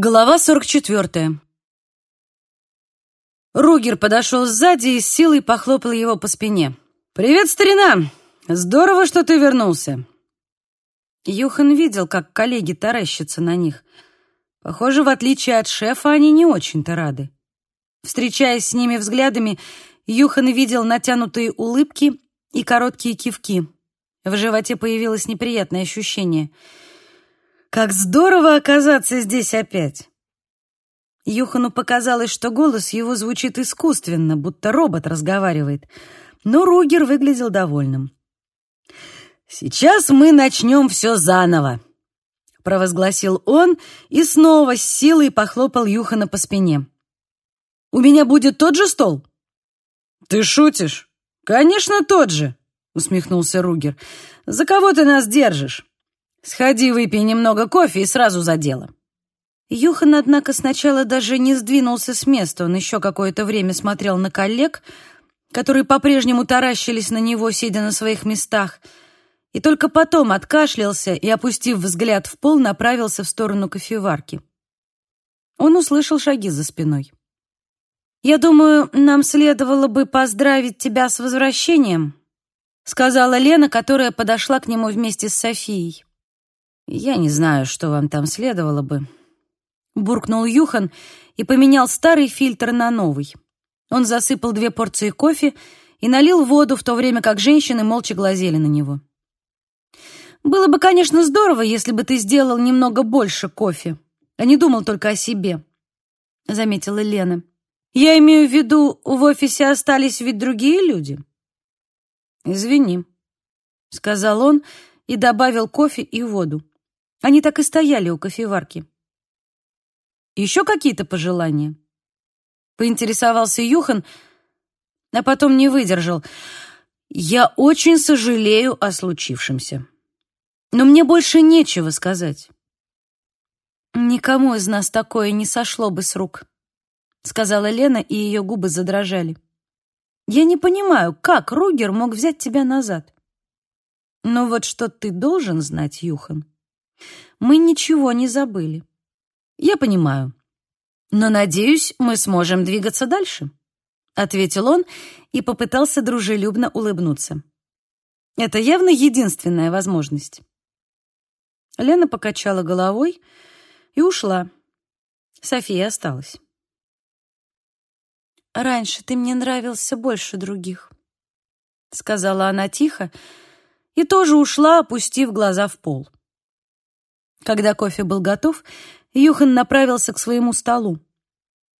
Глава 44. Ругер подошел сзади и с силой похлопал его по спине. «Привет, старина! Здорово, что ты вернулся!» Юхан видел, как коллеги таращатся на них. Похоже, в отличие от шефа, они не очень-то рады. Встречаясь с ними взглядами, Юхан видел натянутые улыбки и короткие кивки. В животе появилось неприятное ощущение — как здорово оказаться здесь опять!» Юхану показалось, что голос его звучит искусственно, будто робот разговаривает, но Ругер выглядел довольным. «Сейчас мы начнем все заново», — провозгласил он и снова с силой похлопал Юхана по спине. «У меня будет тот же стол?» «Ты шутишь?» «Конечно, тот же», — усмехнулся Ругер. «За кого ты нас держишь?» Сходи, выпей немного кофе и сразу за дело». Юхан, однако, сначала даже не сдвинулся с места. Он еще какое-то время смотрел на коллег, которые по-прежнему таращились на него, сидя на своих местах, и только потом откашлялся и, опустив взгляд в пол, направился в сторону кофеварки. Он услышал шаги за спиной. «Я думаю, нам следовало бы поздравить тебя с возвращением», сказала Лена, которая подошла к нему вместе с Софией. «Я не знаю, что вам там следовало бы», — буркнул Юхан и поменял старый фильтр на новый. Он засыпал две порции кофе и налил воду, в то время как женщины молча глазели на него. «Было бы, конечно, здорово, если бы ты сделал немного больше кофе, а не думал только о себе», — заметила Лена. «Я имею в виду, в офисе остались ведь другие люди». «Извини», — сказал он и добавил кофе и воду. Они так и стояли у кофеварки. «Еще какие-то пожелания?» Поинтересовался Юхан, а потом не выдержал. «Я очень сожалею о случившемся. Но мне больше нечего сказать». «Никому из нас такое не сошло бы с рук», — сказала Лена, и ее губы задрожали. «Я не понимаю, как Ругер мог взять тебя назад?» «Но вот что ты должен знать, Юхан, мы ничего не забыли. Я понимаю. Но, надеюсь, мы сможем двигаться дальше, ответил он и попытался дружелюбно улыбнуться. Это явно единственная возможность. Лена покачала головой и ушла. София осталась. «Раньше ты мне нравился больше других», — сказала она тихо, и тоже ушла, опустив глаза в пол. Когда кофе был готов, Юхан направился к своему столу.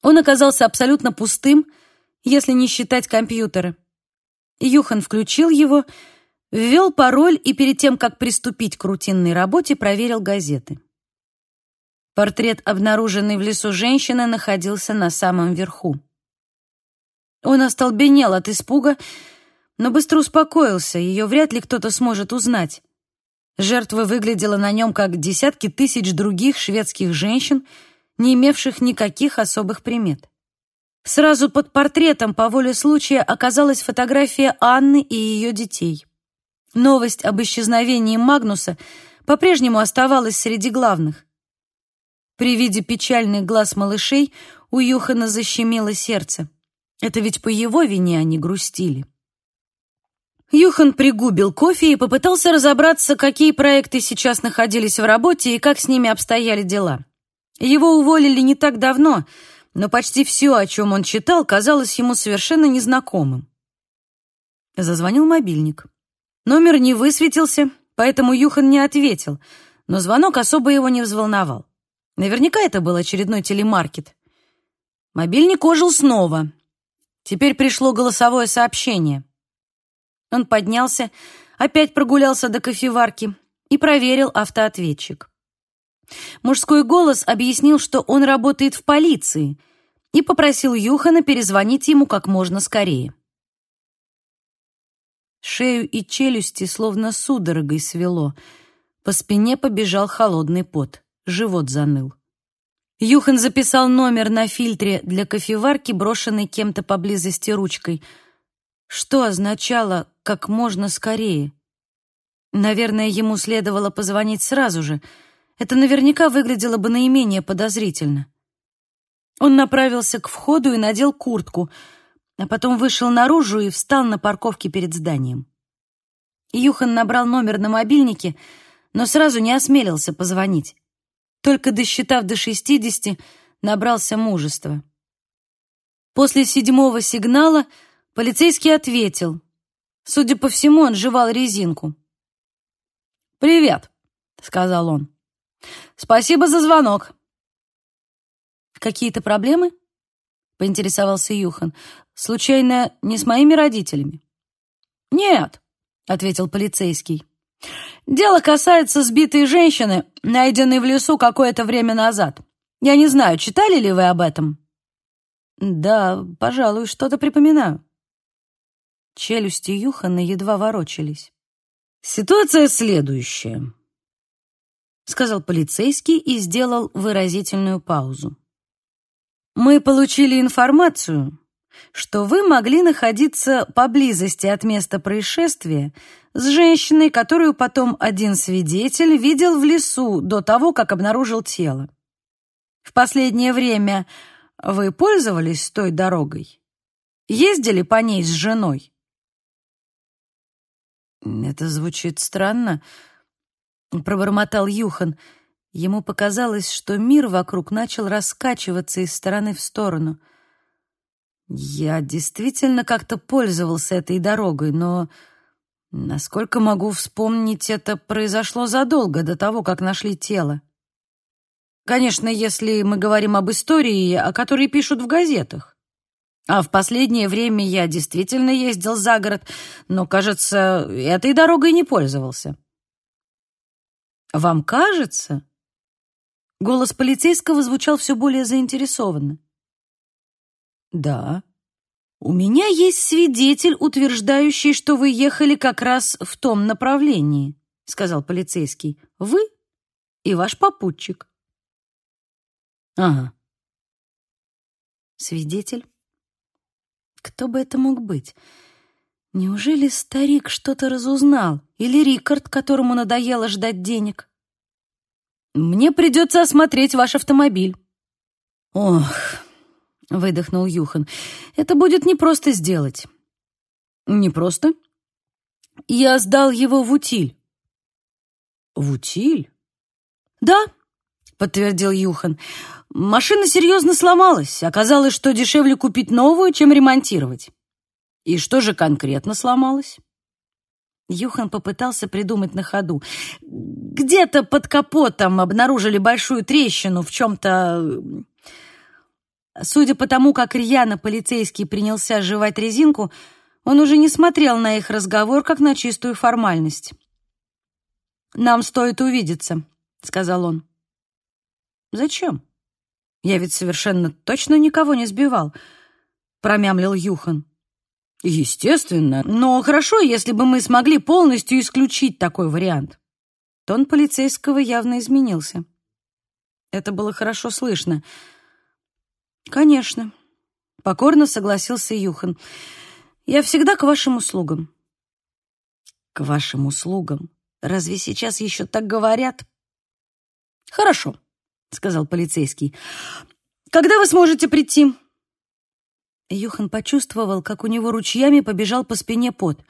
Он оказался абсолютно пустым, если не считать компьютера. Юхан включил его, ввел пароль и перед тем, как приступить к рутинной работе, проверил газеты. Портрет, обнаруженный в лесу женщины, находился на самом верху. Он остолбенел от испуга, но быстро успокоился, ее вряд ли кто-то сможет узнать. Жертва выглядела на нем как десятки тысяч других шведских женщин, не имевших никаких особых примет. Сразу под портретом по воле случая оказалась фотография Анны и ее детей. Новость об исчезновении Магнуса по-прежнему оставалась среди главных. При виде печальных глаз малышей у Юхана защемило сердце. Это ведь по его вине они грустили. Юхан пригубил кофе и попытался разобраться, какие проекты сейчас находились в работе и как с ними обстояли дела. Его уволили не так давно, но почти все, о чем он читал, казалось ему совершенно незнакомым. Зазвонил мобильник. Номер не высветился, поэтому Юхан не ответил, но звонок особо его не взволновал. Наверняка это был очередной телемаркет. Мобильник ожил снова. Теперь пришло голосовое сообщение. Он поднялся, опять прогулялся до кофеварки и проверил автоответчик. Мужской голос объяснил, что он работает в полиции, и попросил Юхана перезвонить ему как можно скорее. Шею и челюсти словно судорогой свело. По спине побежал холодный пот, живот заныл. Юхан записал номер на фильтре для кофеварки, брошенной кем-то поблизости ручкой — что означало «как можно скорее»? Наверное, ему следовало позвонить сразу же. Это наверняка выглядело бы наименее подозрительно. Он направился к входу и надел куртку, а потом вышел наружу и встал на парковке перед зданием. Юхан набрал номер на мобильнике, но сразу не осмелился позвонить. Только досчитав до шестидесяти, набрался мужества. После седьмого сигнала полицейский ответил. Судя по всему, он жевал резинку. «Привет», — сказал он. «Спасибо за звонок». «Какие-то проблемы?» — поинтересовался Юхан. «Случайно не с моими родителями?» «Нет», — ответил полицейский. «Дело касается сбитой женщины, найденной в лесу какое-то время назад. Я не знаю, читали ли вы об этом?» «Да, пожалуй, что-то припоминаю». Челюсти Юхана едва ворочались. «Ситуация следующая», — сказал полицейский и сделал выразительную паузу. «Мы получили информацию, что вы могли находиться поблизости от места происшествия с женщиной, которую потом один свидетель видел в лесу до того, как обнаружил тело. В последнее время вы пользовались той дорогой? Ездили по ней с женой? Это звучит странно, пробормотал Юхан. Ему показалось, что мир вокруг начал раскачиваться из стороны в сторону. Я действительно как-то пользовался этой дорогой, но насколько могу вспомнить, это произошло задолго до того, как нашли тело. Конечно, если мы говорим об истории, о которой пишут в газетах. А в последнее время я действительно ездил за город, но, кажется, этой дорогой не пользовался. Вам кажется? Голос полицейского звучал все более заинтересованно. Да. У меня есть свидетель, утверждающий, что вы ехали как раз в том направлении, сказал полицейский. Вы и ваш попутчик. Ага. Свидетель? Кто бы это мог быть? Неужели старик что-то разузнал? Или Рикард, которому надоело ждать денег? Мне придется осмотреть ваш автомобиль. Ох, выдохнул Юхан. Это будет непросто сделать. Непросто? Я сдал его в утиль. В утиль? Да, подтвердил Юхан. Машина серьезно сломалась. Оказалось, что дешевле купить новую, чем ремонтировать. И что же конкретно сломалось? Юхан попытался придумать на ходу. Где-то под капотом обнаружили большую трещину в чем-то... Судя по тому, как рьяно полицейский принялся жевать резинку, он уже не смотрел на их разговор, как на чистую формальность. «Нам стоит увидеться», — сказал он. «Зачем?» Я ведь совершенно точно никого не сбивал, промямлил Юхан. Естественно, но хорошо, если бы мы смогли полностью исключить такой вариант. Тон полицейского явно изменился. Это было хорошо слышно. Конечно, покорно согласился Юхан. Я всегда к вашим услугам. К вашим услугам. Разве сейчас еще так говорят? Хорошо. — сказал полицейский. «Когда вы сможете прийти?» Юхан почувствовал, как у него ручьями побежал по спине пот.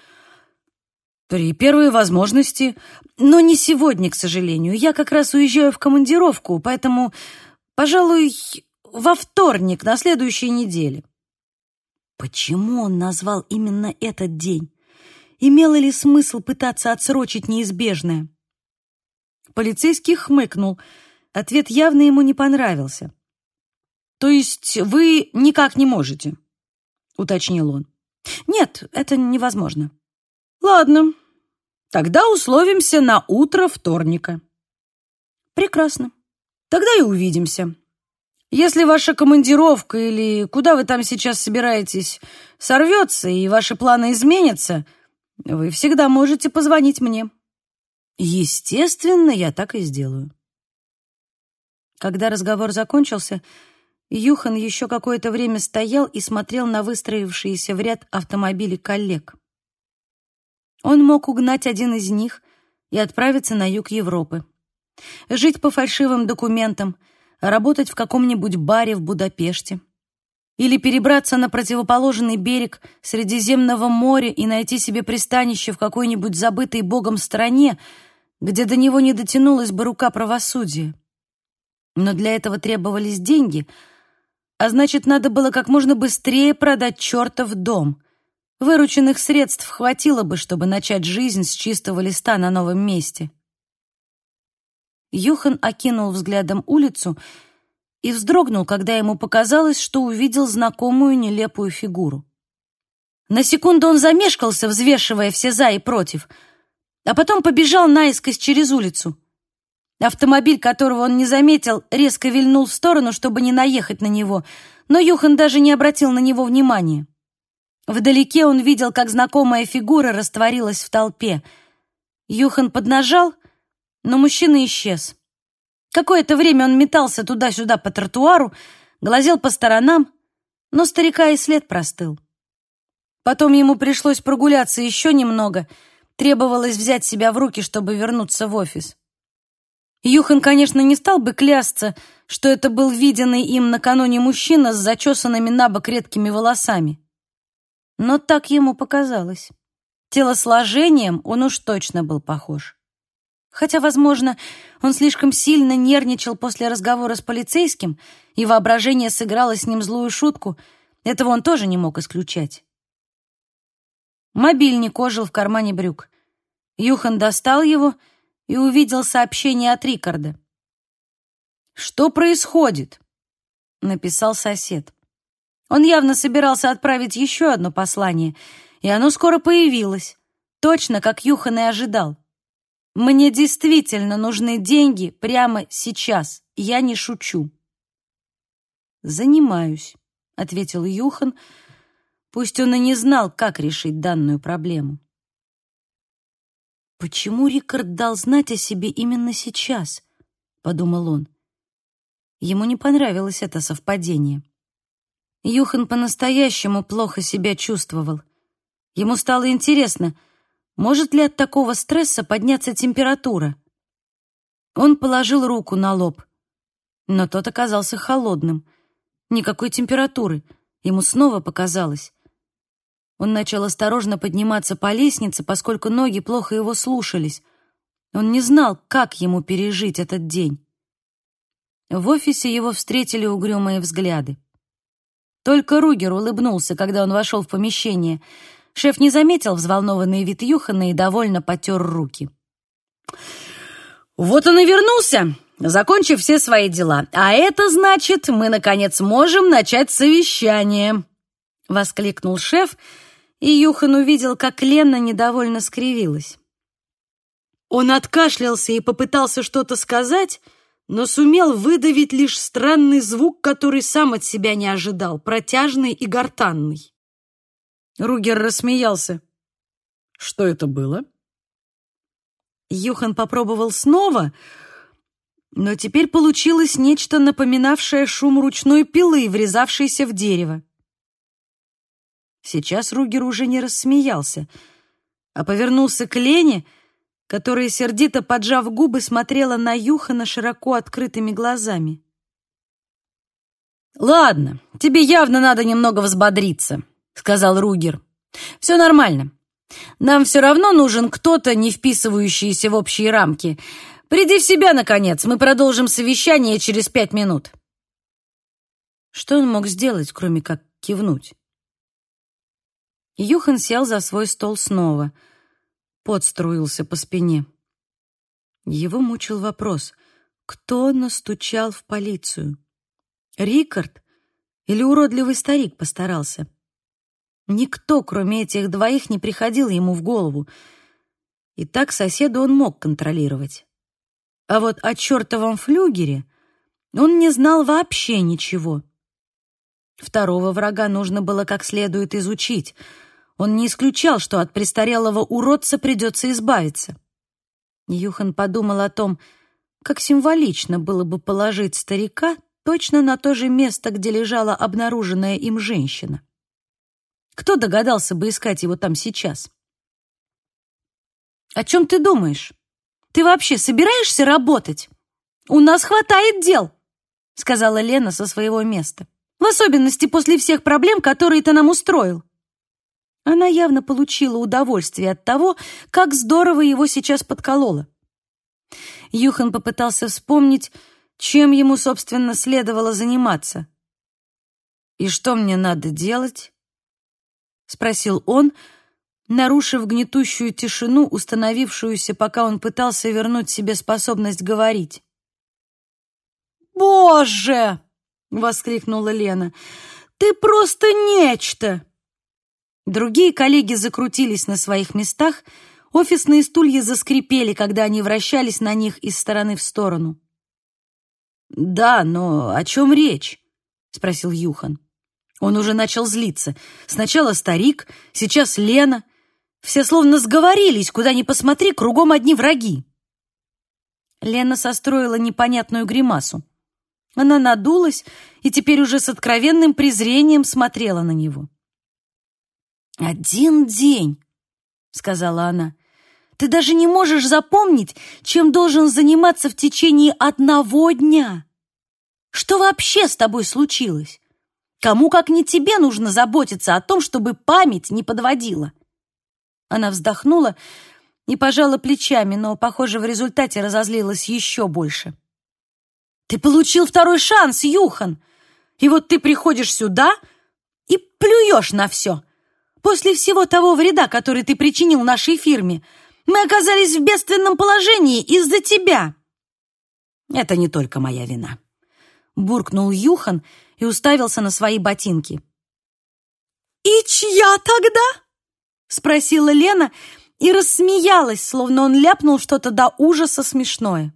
«При первой возможности, но не сегодня, к сожалению. Я как раз уезжаю в командировку, поэтому, пожалуй, во вторник на следующей неделе». Почему он назвал именно этот день? Имело ли смысл пытаться отсрочить неизбежное? Полицейский хмыкнул — Ответ явно ему не понравился. «То есть вы никак не можете?» — уточнил он. «Нет, это невозможно». «Ладно, тогда условимся на утро вторника». «Прекрасно. Тогда и увидимся. Если ваша командировка или куда вы там сейчас собираетесь сорвется и ваши планы изменятся, вы всегда можете позвонить мне». «Естественно, я так и сделаю». Когда разговор закончился, Юхан еще какое-то время стоял и смотрел на выстроившиеся в ряд автомобили коллег. Он мог угнать один из них и отправиться на юг Европы. жить по фальшивым документам, работать в каком-нибудь баре в Будапеште. Или перебраться на противоположный берег Средиземного моря и найти себе пристанище в какой-нибудь забытой богом стране, где до него не дотянулась бы рука правосудия. Но для этого требовались деньги, а значит, надо было как можно быстрее продать чертов дом. Вырученных средств хватило бы, чтобы начать жизнь с чистого листа на новом месте. Юхан окинул взглядом улицу и вздрогнул, когда ему показалось, что увидел знакомую нелепую фигуру. На секунду он замешкался, взвешивая все «за» и «против», а потом побежал наискось через улицу. Автомобиль, которого он не заметил, резко вильнул в сторону, чтобы не наехать на него, но Юхан даже не обратил на него внимания. Вдалеке он видел, как знакомая фигура растворилась в толпе. Юхан поднажал, но мужчина исчез. Какое-то время он метался туда-сюда по тротуару, глазел по сторонам, но старика и след простыл. Потом ему пришлось прогуляться еще немного, требовалось взять себя в руки, чтобы вернуться в офис. Юхан, конечно, не стал бы клясться, что это был виденный им накануне мужчина с зачесанными на бок редкими волосами. Но так ему показалось. Телосложением он уж точно был похож. Хотя, возможно, он слишком сильно нервничал после разговора с полицейским, и воображение сыграло с ним злую шутку, этого он тоже не мог исключать. Мобильник ожил в кармане брюк. Юхан достал его и увидел сообщение от Рикарда. «Что происходит?» — написал сосед. Он явно собирался отправить еще одно послание, и оно скоро появилось, точно как Юхан и ожидал. Мне действительно нужны деньги прямо сейчас. Я не шучу. Занимаюсь, ответил Юхан, пусть он и не знал, как решить данную проблему. Почему Рикард дал знать о себе именно сейчас? подумал он. Ему не понравилось это совпадение. Юхан по-настоящему плохо себя чувствовал. Ему стало интересно, может ли от такого стресса подняться температура? Он положил руку на лоб, но тот оказался холодным. Никакой температуры. Ему снова показалось. Он начал осторожно подниматься по лестнице, поскольку ноги плохо его слушались. Он не знал, как ему пережить этот день. В офисе его встретили угрюмые взгляды. Только Ругер улыбнулся, когда он вошел в помещение — Шеф не заметил взволнованный вид Юхана и довольно потер руки. «Вот он и вернулся, закончив все свои дела. А это значит, мы, наконец, можем начать совещание!» — воскликнул шеф, и Юхан увидел, как Лена недовольно скривилась. Он откашлялся и попытался что-то сказать, но сумел выдавить лишь странный звук, который сам от себя не ожидал, протяжный и гортанный. Ругер рассмеялся. Что это было? Юхан попробовал снова, но теперь получилось нечто напоминавшее шум ручной пилы, врезавшейся в дерево. Сейчас Ругер уже не рассмеялся, а повернулся к Лене, которая, сердито поджав губы, смотрела на Юхана широко открытыми глазами. «Ладно, тебе явно надо немного взбодриться», сказал Ругер. «Все нормально. Нам все равно нужен кто-то, не вписывающийся в общие рамки. Приди в себя, наконец. Мы продолжим совещание через пять минут». Что он мог сделать, кроме как кивнуть? Юхан сел за свой стол снова. Пот струился по спине. Его мучил вопрос, кто настучал в полицию? Рикард или уродливый старик постарался? Никто, кроме этих двоих, не приходил ему в голову. И так соседа он мог контролировать. А вот о чертовом флюгере он не знал вообще ничего. Второго врага нужно было как следует изучить. Он не исключал, что от престарелого уродца придется избавиться. Юхан подумал о том, как символично было бы положить старика точно на то же место, где лежала обнаруженная им женщина. Кто догадался бы искать его там сейчас? «О чем ты думаешь? ты вообще собираешься работать? У нас хватает дел, сказала Лена со своего места. В особенности после всех проблем, которые ты нам устроил. Она явно получила удовольствие от того, как здорово его сейчас подколола. Юхан попытался вспомнить, чем ему, собственно, следовало заниматься. «И что мне надо делать?» — спросил он, нарушив гнетущую тишину, установившуюся, пока он пытался вернуть себе способность говорить. «Боже!» — воскликнула Лена. «Ты просто нечто!» Другие коллеги закрутились на своих местах, офисные стулья заскрипели, когда они вращались на них из стороны в сторону. «Да, но о чем речь?» — спросил Юхан. Он уже начал злиться. Сначала старик, сейчас Лена. Все словно сговорились, куда ни посмотри, кругом одни враги. Лена состроила непонятную гримасу. Она надулась и теперь уже с откровенным презрением смотрела на него. «Один день», — сказала она. «Ты даже не можешь запомнить, чем должен заниматься в течение одного дня. Что вообще с тобой случилось? Кому, как не тебе, нужно заботиться о том, чтобы память не подводила?» Она вздохнула и пожала плечами, но, похоже, в результате разозлилась еще больше. Ты получил второй шанс, Юхан. И вот ты приходишь сюда и плюешь на все. После всего того вреда, который ты причинил нашей фирме, мы оказались в бедственном положении из-за тебя. Это не только моя вина. Буркнул Юхан и уставился на свои ботинки. «И чья тогда?» — спросила Лена и рассмеялась, словно он ляпнул что-то до ужаса смешное.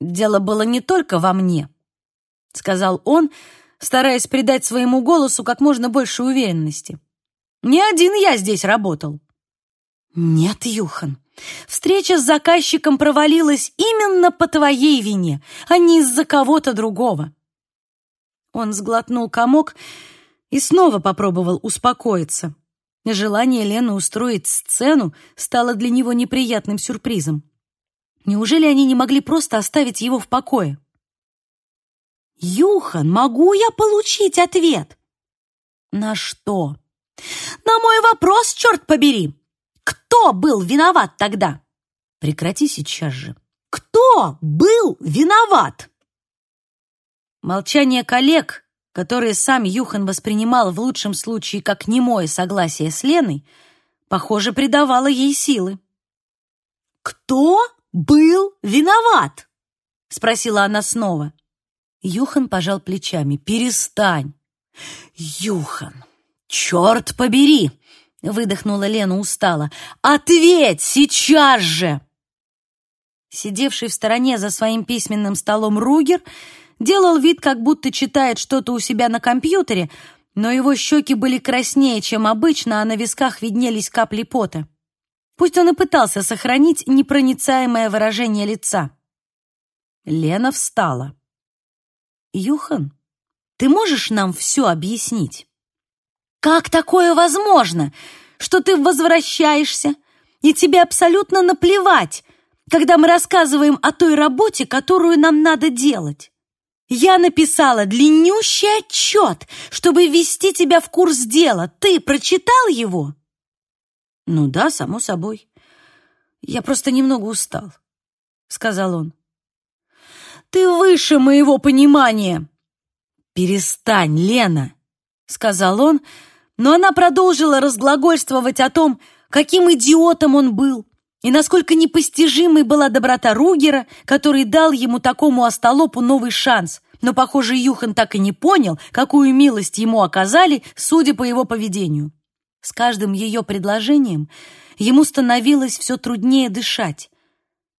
«Дело было не только во мне», — сказал он, стараясь придать своему голосу как можно больше уверенности. «Не один я здесь работал». «Нет, Юхан, встреча с заказчиком провалилась именно по твоей вине, а не из-за кого-то другого». Он сглотнул комок и снова попробовал успокоиться. Желание Лены устроить сцену стало для него неприятным сюрпризом. Неужели они не могли просто оставить его в покое? «Юхан, могу я получить ответ?» «На что?» «На мой вопрос, черт побери! Кто был виноват тогда?» «Прекрати сейчас же!» «Кто был виноват?» Молчание коллег, которые сам Юхан воспринимал в лучшем случае как немое согласие с Леной, похоже, придавало ей силы. «Кто был виноват?» — спросила она снова. Юхан пожал плечами. «Перестань!» «Юхан, черт побери!» — выдохнула Лена устало. «Ответь сейчас же!» Сидевший в стороне за своим письменным столом Ругер делал вид, как будто читает что-то у себя на компьютере, но его щеки были краснее, чем обычно, а на висках виднелись капли пота. Пусть он и пытался сохранить непроницаемое выражение лица. Лена встала. «Юхан, ты можешь нам все объяснить? Как такое возможно, что ты возвращаешься, и тебе абсолютно наплевать, когда мы рассказываем о той работе, которую нам надо делать? Я написала длиннющий отчет, чтобы ввести тебя в курс дела. Ты прочитал его?» «Ну да, само собой. Я просто немного устал», — сказал он. «Ты выше моего понимания!» «Перестань, Лена!» — сказал он, но она продолжила разглагольствовать о том, каким идиотом он был, и насколько непостижимой была доброта Ругера, который дал ему такому остолопу новый шанс. Но, похоже, Юхан так и не понял, какую милость ему оказали, судя по его поведению. С каждым ее предложением ему становилось все труднее дышать.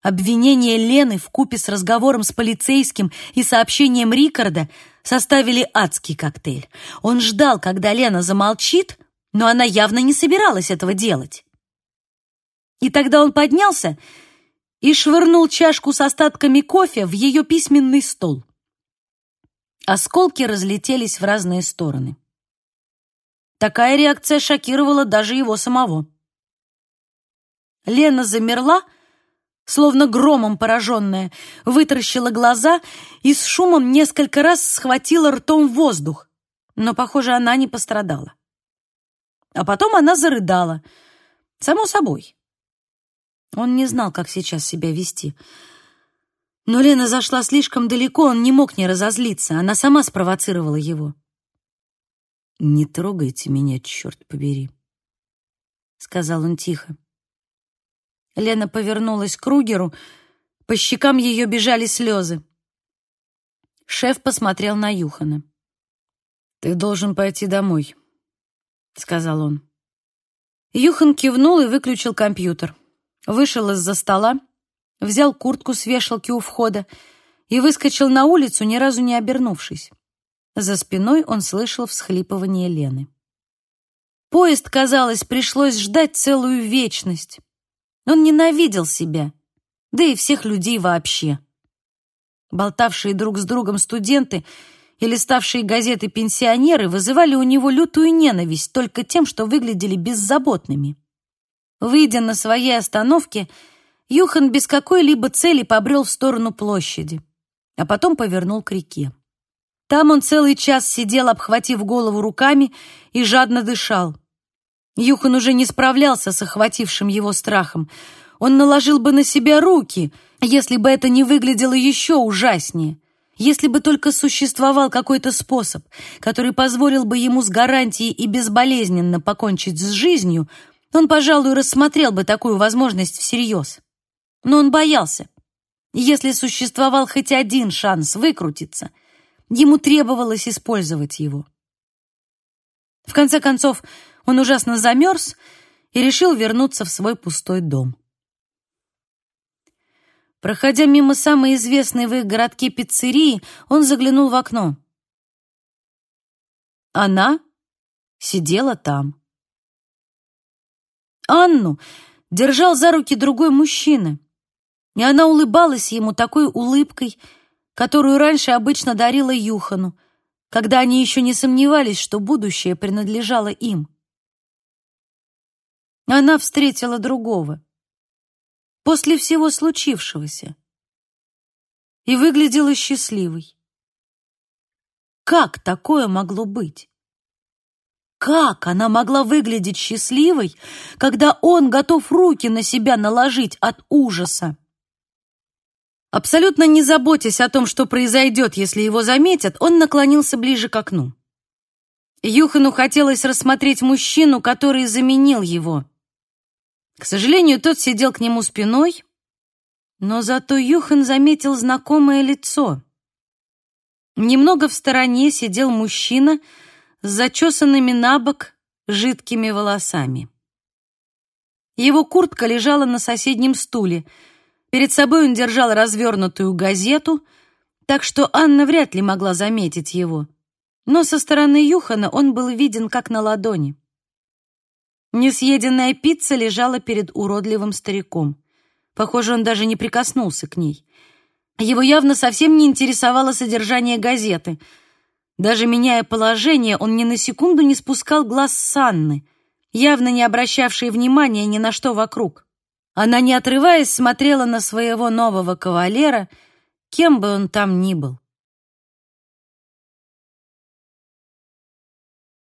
Обвинение Лены в купе с разговором с полицейским и сообщением Рикарда составили адский коктейль. Он ждал, когда Лена замолчит, но она явно не собиралась этого делать. И тогда он поднялся и швырнул чашку с остатками кофе в ее письменный стол. Осколки разлетелись в разные стороны. Такая реакция шокировала даже его самого. Лена замерла, словно громом пораженная, вытаращила глаза и с шумом несколько раз схватила ртом воздух. Но, похоже, она не пострадала. А потом она зарыдала. Само собой. Он не знал, как сейчас себя вести. Но Лена зашла слишком далеко, он не мог не разозлиться. Она сама спровоцировала его. «Не трогайте меня, черт побери», — сказал он тихо. Лена повернулась к Ругеру, по щекам ее бежали слезы. Шеф посмотрел на Юхана. «Ты должен пойти домой», — сказал он. Юхан кивнул и выключил компьютер. Вышел из-за стола, взял куртку с вешалки у входа и выскочил на улицу, ни разу не обернувшись. За спиной он слышал всхлипывание Лены. Поезд, казалось, пришлось ждать целую вечность. Он ненавидел себя, да и всех людей вообще. Болтавшие друг с другом студенты и листавшие газеты пенсионеры вызывали у него лютую ненависть только тем, что выглядели беззаботными. Выйдя на своей остановке, Юхан без какой-либо цели побрел в сторону площади, а потом повернул к реке. Там он целый час сидел, обхватив голову руками, и жадно дышал. Юхан уже не справлялся с охватившим его страхом. Он наложил бы на себя руки, если бы это не выглядело еще ужаснее. Если бы только существовал какой-то способ, который позволил бы ему с гарантией и безболезненно покончить с жизнью, он, пожалуй, рассмотрел бы такую возможность всерьез. Но он боялся. Если существовал хоть один шанс выкрутиться — Ему требовалось использовать его. В конце концов, он ужасно замерз и решил вернуться в свой пустой дом. Проходя мимо самой известной в их городке пиццерии, он заглянул в окно. Она сидела там. Анну держал за руки другой мужчина, и она улыбалась ему такой улыбкой, которую раньше обычно дарила Юхану, когда они еще не сомневались, что будущее принадлежало им. Она встретила другого. После всего случившегося. И выглядела счастливой. Как такое могло быть? Как она могла выглядеть счастливой, когда он готов руки на себя наложить от ужаса? Абсолютно не заботясь о том, что произойдет, если его заметят, он наклонился ближе к окну. Юхану хотелось рассмотреть мужчину, который заменил его. К сожалению, тот сидел к нему спиной, но зато Юхан заметил знакомое лицо. Немного в стороне сидел мужчина с зачесанными на бок жидкими волосами. Его куртка лежала на соседнем стуле — Перед собой он держал развернутую газету, так что Анна вряд ли могла заметить его. Но со стороны Юхана он был виден как на ладони. Несъеденная пицца лежала перед уродливым стариком. Похоже, он даже не прикоснулся к ней. Его явно совсем не интересовало содержание газеты. Даже меняя положение, он ни на секунду не спускал глаз с Анны, явно не обращавшей внимания ни на что вокруг. Она, не отрываясь, смотрела на своего нового кавалера, кем бы он там ни был.